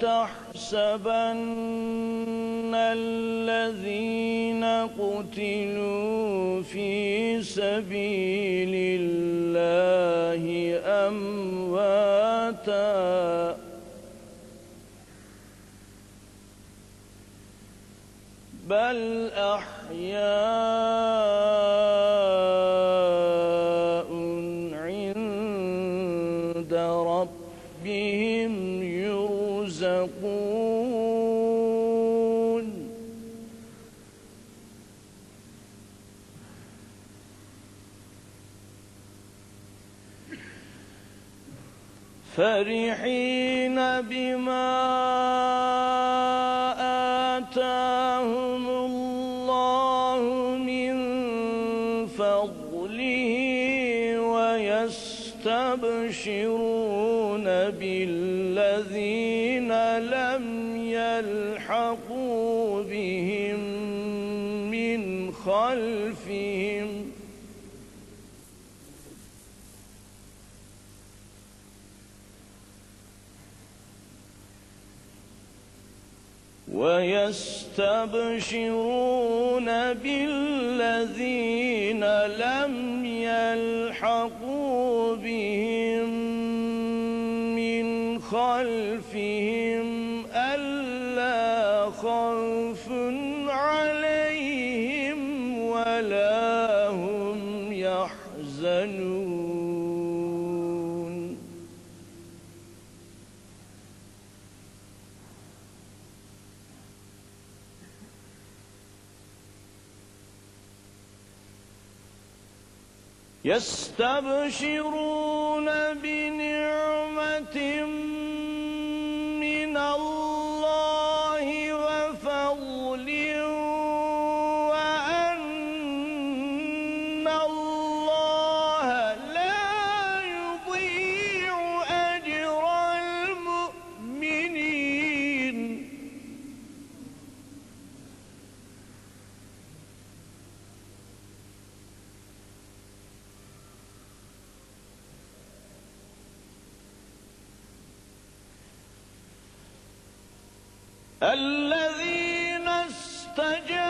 تحسبن الذين قتلوا في سبيل الله أمواتا. بل أحياء يرزقون. فرحين بما آتاهم ويستبشرون بالذين لم يلحقوا بهم من خلفهم. ويستبشرون بالذين لم يلحقوا بهم خلفهم ألا خوف عليهم ولا هم يحزنون. يستبشرون بنعمة من الله. الذين استجابوا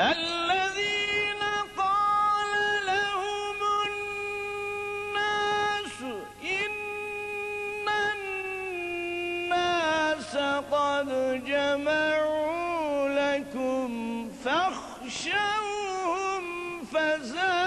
الذين قال لهم الناس إن الناس قد جمعوا لكم فاخشوهم فزادوا